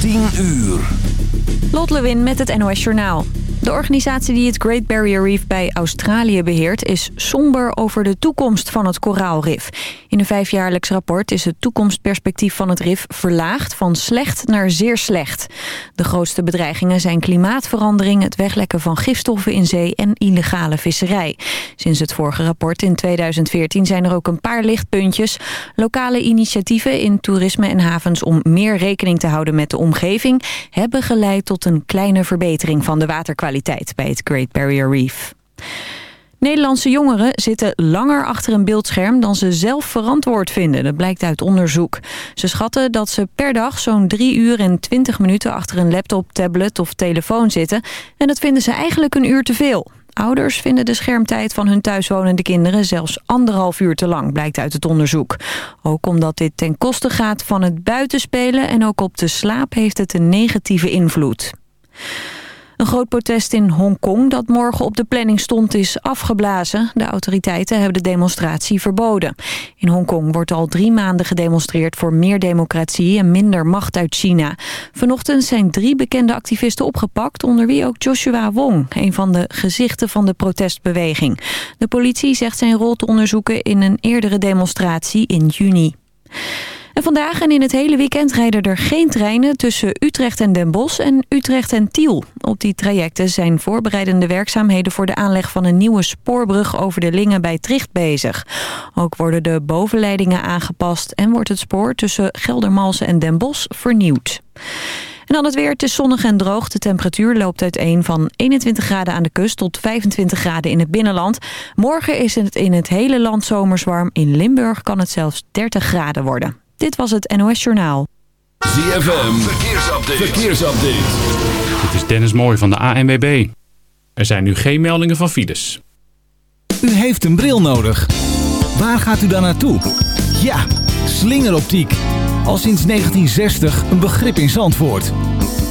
10 uur. Lot Lewin met het NOS Journaal. De organisatie die het Great Barrier Reef bij Australië beheert... is somber over de toekomst van het koraalrif. In een vijfjaarlijks rapport is het toekomstperspectief van het rif... verlaagd van slecht naar zeer slecht. De grootste bedreigingen zijn klimaatverandering... het weglekken van gifstoffen in zee en illegale visserij. Sinds het vorige rapport in 2014 zijn er ook een paar lichtpuntjes. Lokale initiatieven in toerisme en havens... om meer rekening te houden met de omgeving... hebben geleid tot een kleine verbetering van de waterkwaliteit bij het Great Barrier Reef. Nederlandse jongeren zitten langer achter een beeldscherm dan ze zelf verantwoord vinden. Dat blijkt uit onderzoek. Ze schatten dat ze per dag zo'n 3 uur en 20 minuten achter een laptop, tablet of telefoon zitten. En dat vinden ze eigenlijk een uur te veel. Ouders vinden de schermtijd van hun thuiswonende kinderen zelfs anderhalf uur te lang, blijkt uit het onderzoek. Ook omdat dit ten koste gaat van het buitenspelen en ook op de slaap heeft het een negatieve invloed. Een groot protest in Hongkong dat morgen op de planning stond is afgeblazen. De autoriteiten hebben de demonstratie verboden. In Hongkong wordt al drie maanden gedemonstreerd voor meer democratie en minder macht uit China. Vanochtend zijn drie bekende activisten opgepakt, onder wie ook Joshua Wong, een van de gezichten van de protestbeweging. De politie zegt zijn rol te onderzoeken in een eerdere demonstratie in juni. En vandaag en in het hele weekend rijden er geen treinen tussen Utrecht en Den Bosch en Utrecht en Tiel. Op die trajecten zijn voorbereidende werkzaamheden voor de aanleg van een nieuwe spoorbrug over de Lingen bij Tricht bezig. Ook worden de bovenleidingen aangepast en wordt het spoor tussen Geldermalsen en Den Bosch vernieuwd. En dan het weer. Het is zonnig en droog. De temperatuur loopt uiteen van 21 graden aan de kust tot 25 graden in het binnenland. Morgen is het in het hele land zomers warm. In Limburg kan het zelfs 30 graden worden. Dit was het NOS Journaal. ZFM, verkeersupdate. verkeersupdate. Dit is Dennis Mooij van de ANWB. Er zijn nu geen meldingen van files. U heeft een bril nodig. Waar gaat u dan naartoe? Ja, slingeroptiek. Al sinds 1960 een begrip in Zandvoort.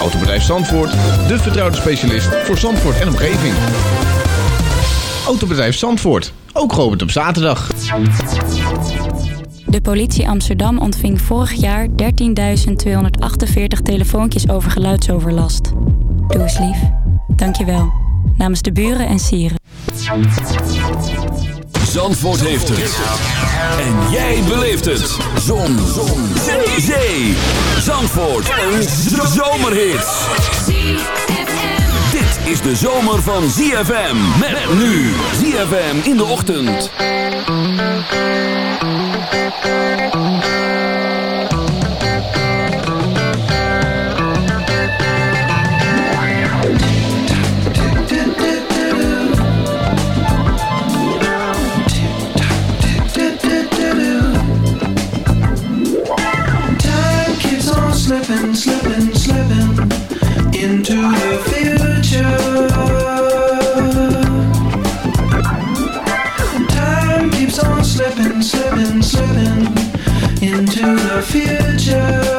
Autobedrijf Zandvoort, de vertrouwde specialist voor Zandvoort en omgeving. Autobedrijf Zandvoort, ook geopend op zaterdag. De politie Amsterdam ontving vorig jaar 13.248 telefoontjes over geluidsoverlast. Doe eens lief. Dankjewel. Namens de buren en sieren. Zandvoort heeft het. En jij beleeft het. Zon. Zon. Zee. Zee. Zandvoort. Een zomerhit. Dit is de zomer van ZFM. Met nu. ZFM in de ochtend. Future.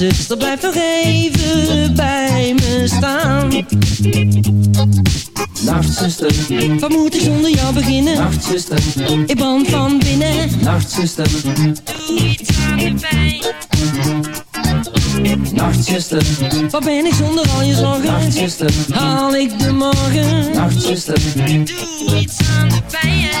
Zuster, blijf nog even bij me staan. Nachtzuster, wat moet ik zonder jou beginnen? Nachtzuster, ik brand van binnen. Nachtzuster, doe iets aan de pijn. Nachtzuster, wat ben ik zonder al je zorgen? Nachtzuster, haal ik de morgen? Nachtzuster, doe iets aan de pijn.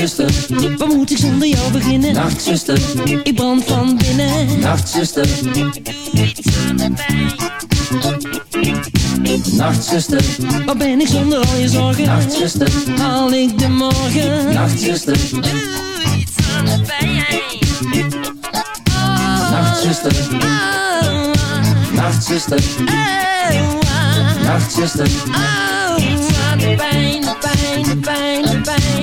nachtzuster, Wat moet ik zonder jou beginnen? nachtzuster, Ik brand van binnen. nachtzuster, nachtzuster, Waar ben ik zonder al je zorgen? nachtzuster, Haal ik de morgen? nachtzuster, Doe iets aan de pijn. nachtzuster, Oh, nachtzuster, oh, nachtzuster, oh, aan de pijn, pijn, pijn.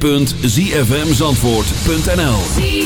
www.zfmzandvoort.nl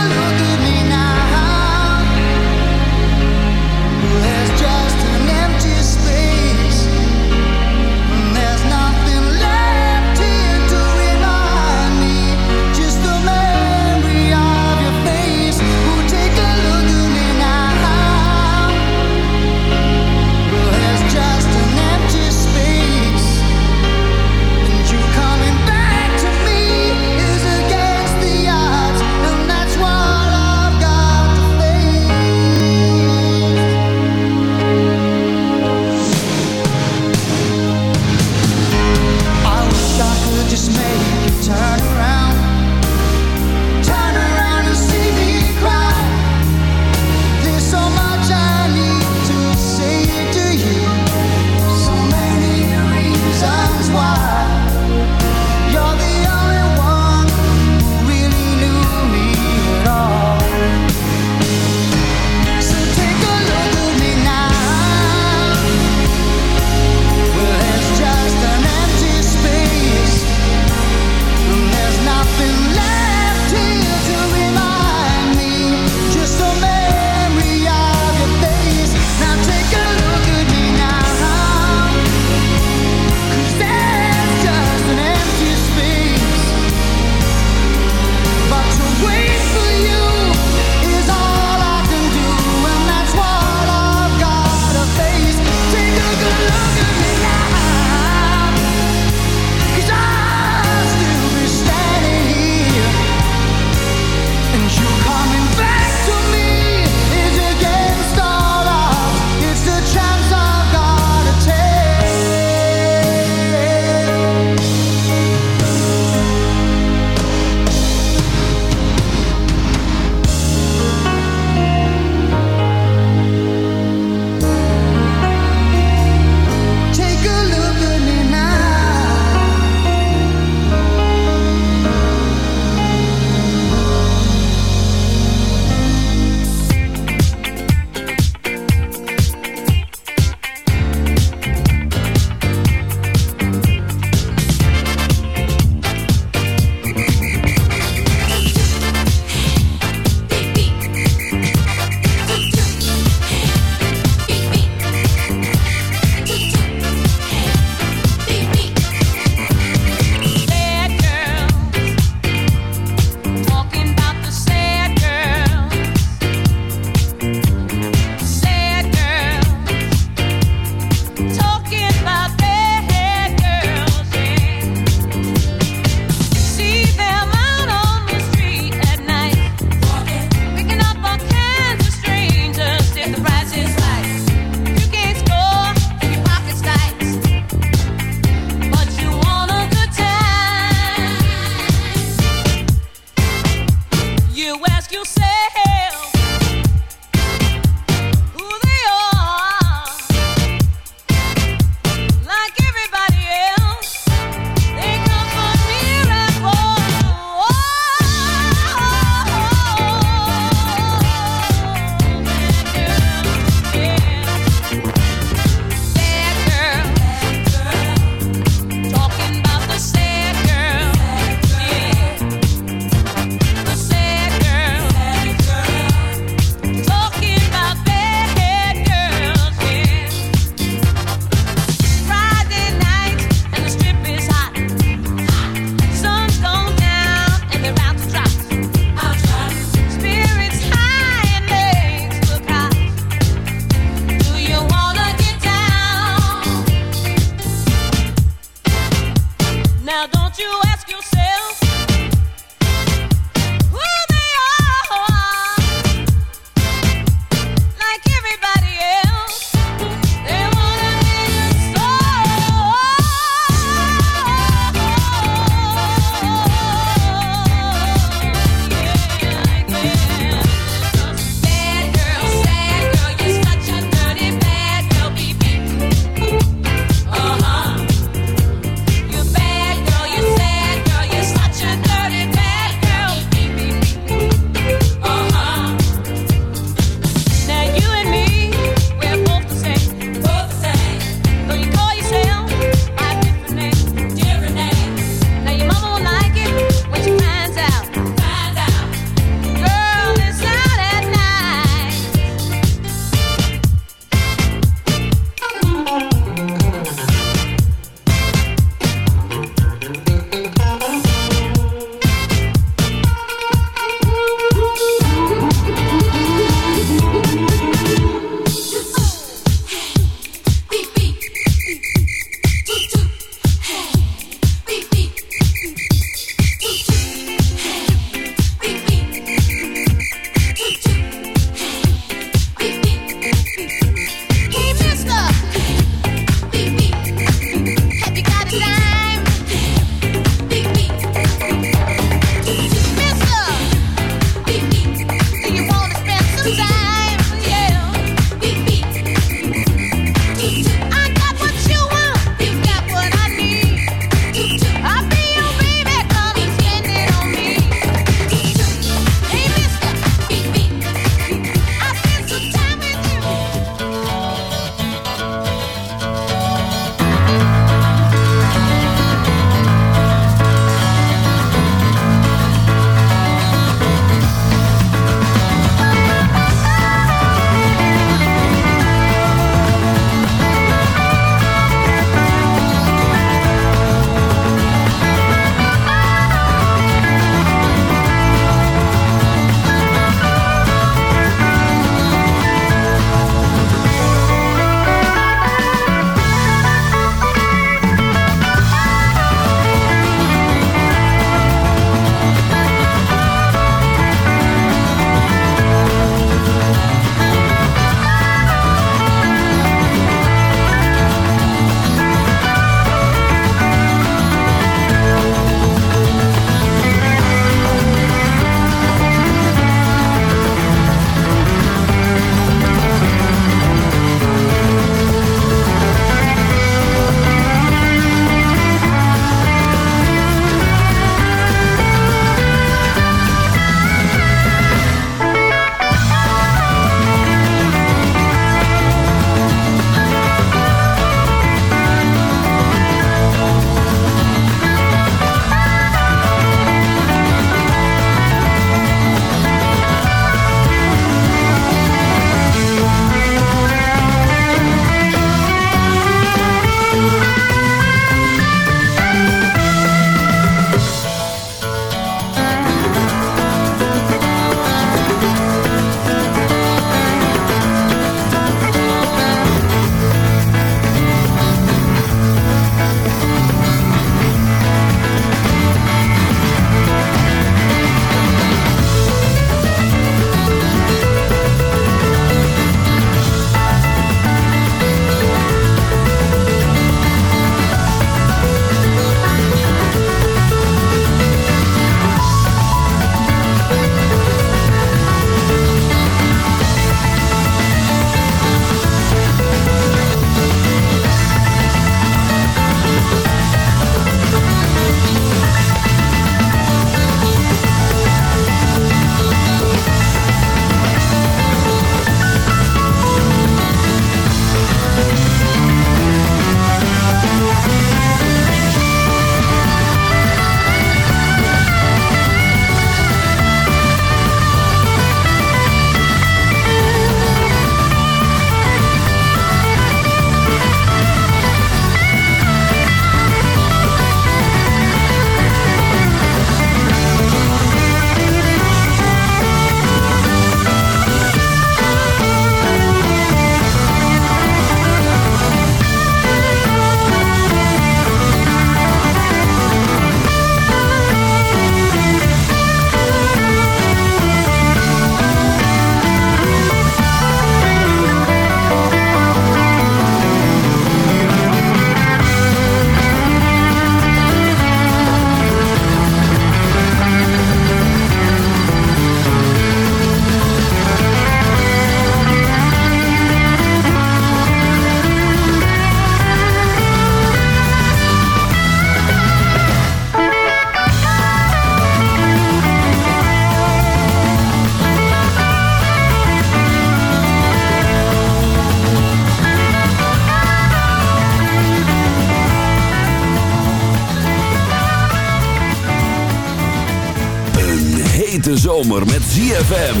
hete zomer met ZFM.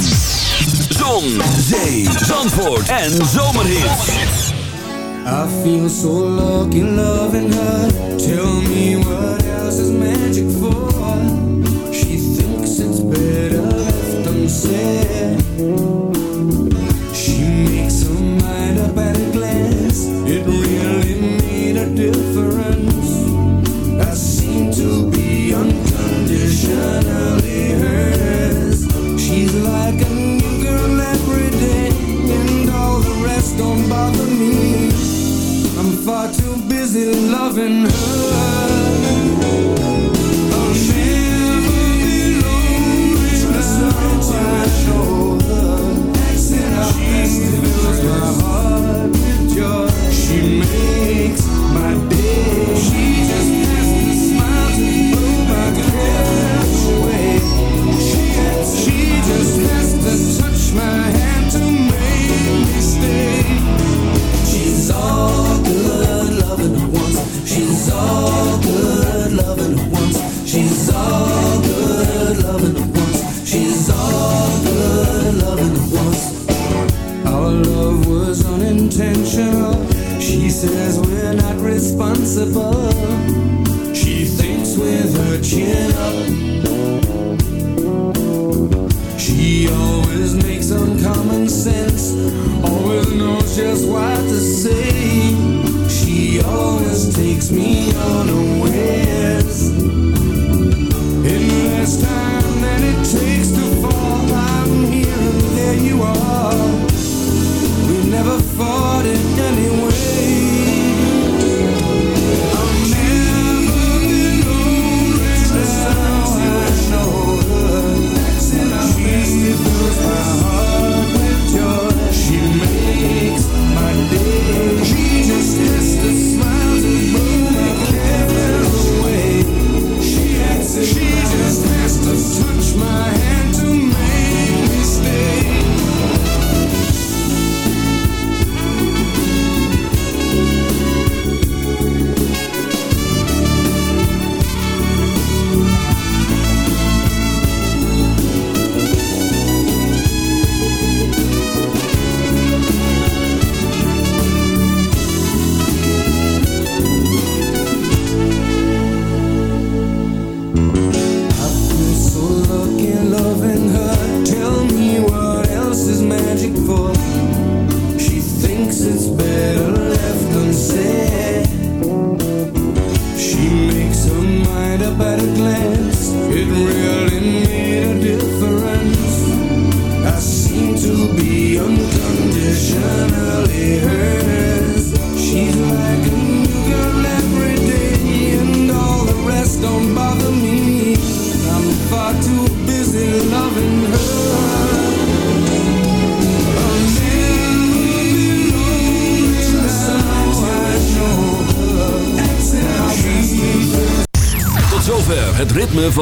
Zon, zee, zandvoort en zomerhits. I feel so lucky loving her. Tell me what else is magic for? She thinks it's better left unsaid. She makes her mind up at a glance. It really made a difference. I seem to be. She's like a new girl every day, and all the rest don't bother me. I'm far too busy loving her. I'll never be lonely. Know her. And fills my heart with joy. She makes my day. Responsible. She thinks with her chin up.